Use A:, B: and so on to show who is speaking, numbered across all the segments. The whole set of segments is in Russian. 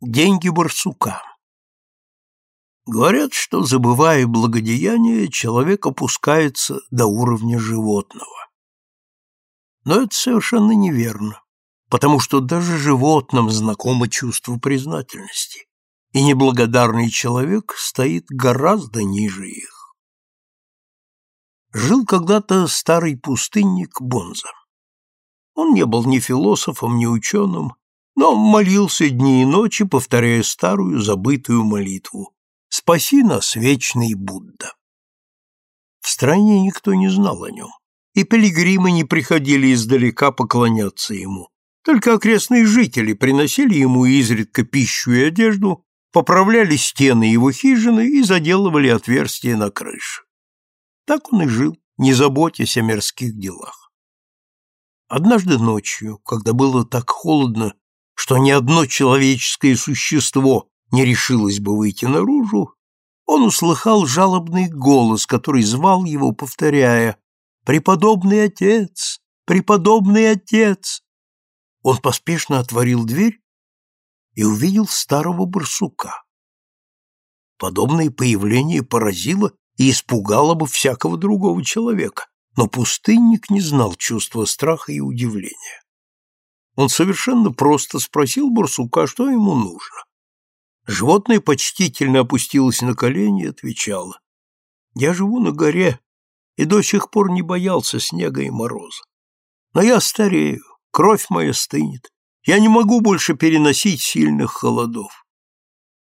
A: Деньги барсука. Говорят, что, забывая благодеяние, человек опускается до уровня животного. Но это совершенно неверно, потому что даже животным знакомо чувство признательности, и неблагодарный человек стоит гораздо ниже их. Жил когда-то старый пустынник Бонза. Он не был ни философом, ни ученым, но молился дни и ночи, повторяя старую забытую молитву «Спаси нас, вечный Будда». В стране никто не знал о нем, и пилигримы не приходили издалека поклоняться ему. Только окрестные жители приносили ему изредка пищу и одежду, поправляли стены его хижины и заделывали отверстия на крыше. Так он и жил, не заботясь о мирских делах. Однажды ночью, когда было так холодно, что ни одно человеческое существо не решилось бы выйти наружу, он услыхал жалобный голос, который звал его, повторяя «Преподобный отец! Преподобный отец!» Он поспешно отворил дверь и увидел старого барсука. Подобное появление поразило и испугало бы всякого другого человека, но пустынник не знал чувства страха и удивления. Он совершенно просто спросил барсука, что ему нужно. Животное почтительно опустилось на колени и отвечало. «Я живу на горе и до сих пор не боялся снега и мороза. Но я старею, кровь моя стынет, я не могу больше переносить сильных холодов.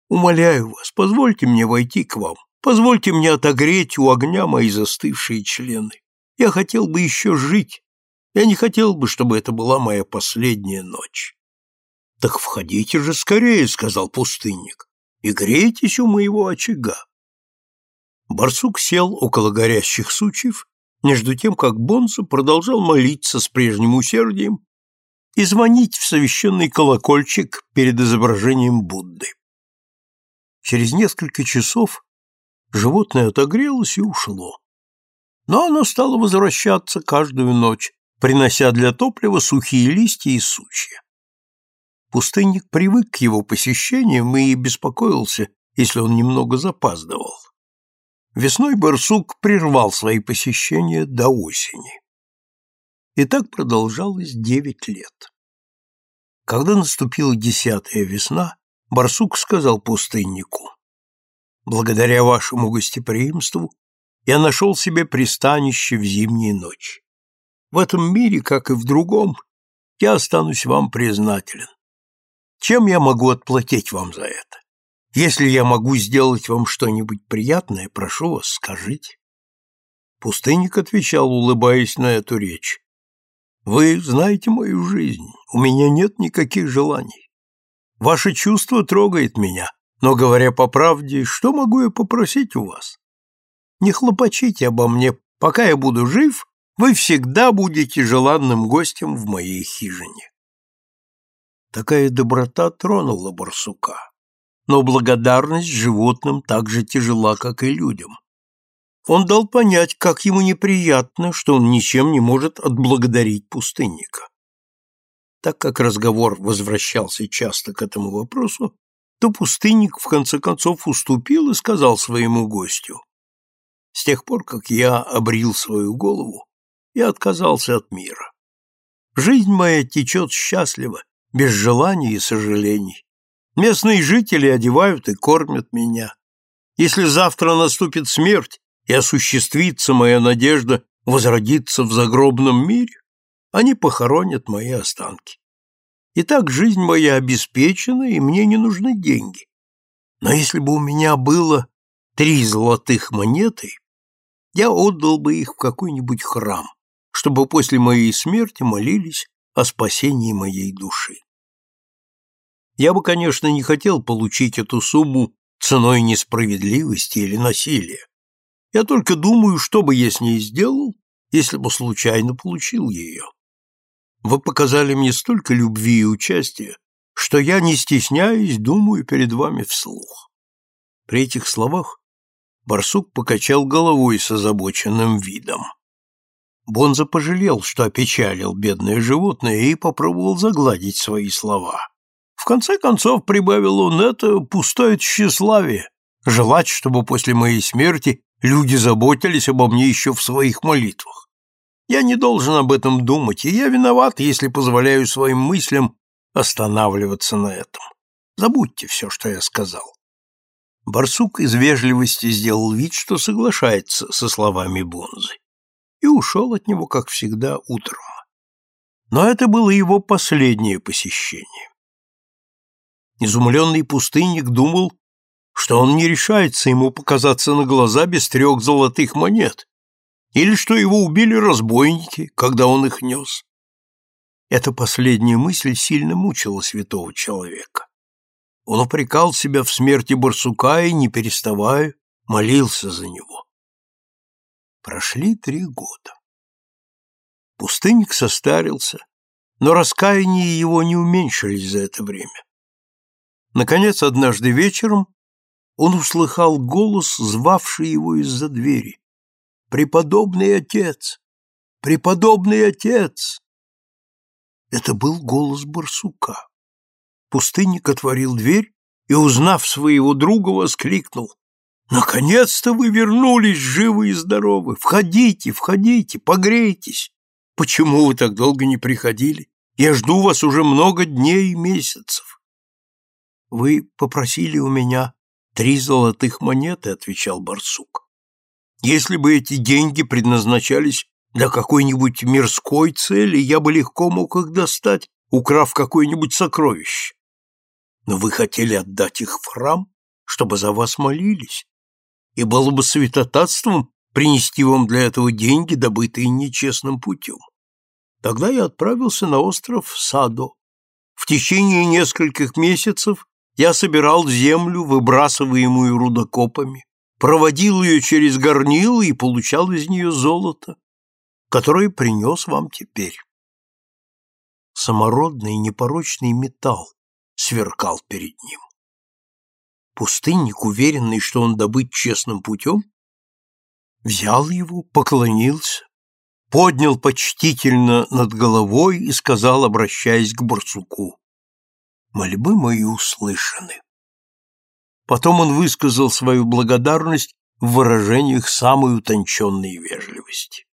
A: Умоляю вас, позвольте мне войти к вам, позвольте мне отогреть у огня мои застывшие члены. Я хотел бы еще жить, я не хотел бы, чтобы это была моя последняя ночь. Так входите же скорее, сказал пустынник, и грейтесь у моего очага. Барсук сел около горящих сучьев, между тем, как Бонсо продолжал молиться с прежним усердием и звонить в совещенный колокольчик перед изображением Будды. Через несколько часов животное отогрелось и ушло. Но оно стало возвращаться каждую ночь, принося для топлива сухие листья и сучья. Пустынник привык к его посещениям и беспокоился, если он немного запаздывал. Весной барсук прервал свои посещения до осени. И так продолжалось девять лет. Когда наступила десятая весна, барсук сказал пустыннику, «Благодаря вашему гостеприимству я нашел себе пристанище в зимние ночи. В этом мире, как и в другом, я останусь вам признателен. Чем я могу отплатить вам за это? Если я могу сделать вам что-нибудь приятное, прошу вас, скажите. Пустынник отвечал, улыбаясь на эту речь. Вы знаете мою жизнь, у меня нет никаких желаний. Ваше чувство трогает меня, но, говоря по правде, что могу я попросить у вас? Не хлопочите обо мне, пока я буду жив вы всегда будете желанным гостем в моей хижине. Такая доброта тронула барсука, но благодарность животным так же тяжела, как и людям. Он дал понять, как ему неприятно, что он ничем не может отблагодарить пустынника. Так как разговор возвращался часто к этому вопросу, то пустынник в конце концов уступил и сказал своему гостю, «С тех пор, как я обрил свою голову, я отказался от мира. Жизнь моя течет счастливо, без желаний и сожалений. Местные жители одевают и кормят меня. Если завтра наступит смерть и осуществится моя надежда возродиться в загробном мире, они похоронят мои останки. Итак, жизнь моя обеспечена, и мне не нужны деньги. Но если бы у меня было три золотых монеты, я отдал бы их в какой-нибудь храм чтобы после моей смерти молились о спасении моей души. Я бы, конечно, не хотел получить эту сумму ценой несправедливости или насилия. Я только думаю, что бы я с ней сделал, если бы случайно получил ее. Вы показали мне столько любви и участия, что я, не стесняясь, думаю перед вами вслух. При этих словах барсук покачал головой с озабоченным видом. Бонза пожалел, что опечалил бедное животное, и попробовал загладить свои слова. В конце концов, прибавил он, это пустое тщеславие, желать, чтобы после моей смерти люди заботились обо мне еще в своих молитвах. Я не должен об этом думать, и я виноват, если позволяю своим мыслям останавливаться на этом. Забудьте все, что я сказал. Барсук из вежливости сделал вид, что соглашается со словами Бонзы, и ушел от него, как всегда, утром. Но это было его последнее посещение. Изумленный пустынник думал, что он не решается ему показаться на глаза без трех золотых монет, или что его убили разбойники, когда он их нес. Эта последняя мысль сильно мучила святого человека. Он упрекал себя в смерти барсука и, не переставая, молился за него. Прошли три года. Пустынник состарился, но раскаяния его не уменьшились за это время. Наконец, однажды вечером он услыхал голос, звавший его из-за двери. «Преподобный отец! Преподобный отец!» Это был голос барсука. Пустынник отворил дверь и, узнав своего друга, воскликнул. «Наконец-то вы вернулись живы и здоровы! Входите, входите, погрейтесь! Почему вы так долго не приходили? Я жду вас уже много дней и месяцев!» «Вы попросили у меня три золотых монеты», — отвечал барсук. «Если бы эти деньги предназначались для какой-нибудь мирской цели, я бы легко мог их достать, украв какое-нибудь сокровище. Но вы хотели отдать их в храм, чтобы за вас молились, и было бы святотатством принести вам для этого деньги, добытые нечестным путем. Тогда я отправился на остров Садо. В течение нескольких месяцев я собирал землю, выбрасываемую рудокопами, проводил ее через горнило и получал из нее золото, которое принес вам теперь. Самородный непорочный металл, сверкал перед ним. Пустынник, уверенный, что он добыт честным путем, взял его, поклонился, поднял почтительно над головой и сказал, обращаясь к барсуку, «Мольбы мои услышаны». Потом он высказал свою благодарность в выражениях самой утонченной вежливости.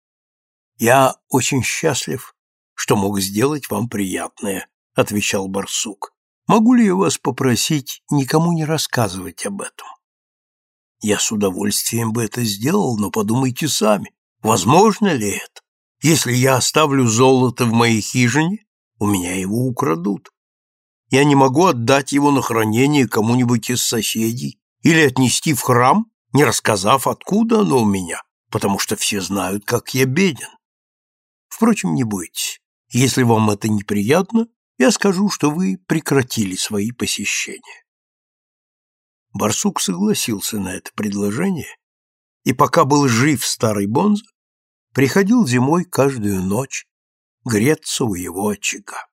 A: «Я очень счастлив, что мог сделать вам приятное», — отвечал барсук. Могу ли я вас попросить никому не рассказывать об этом? Я с удовольствием бы это сделал, но подумайте сами, возможно ли это? Если я оставлю золото в моей хижине, у меня его украдут. Я не могу отдать его на хранение кому-нибудь из соседей или отнести в храм, не рассказав, откуда оно у меня, потому что все знают, как я беден. Впрочем, не бойтесь. Если вам это неприятно, я скажу, что вы прекратили свои посещения. Барсук согласился на это предложение, и пока был жив старый Бонза, приходил зимой каждую ночь греться у его очага.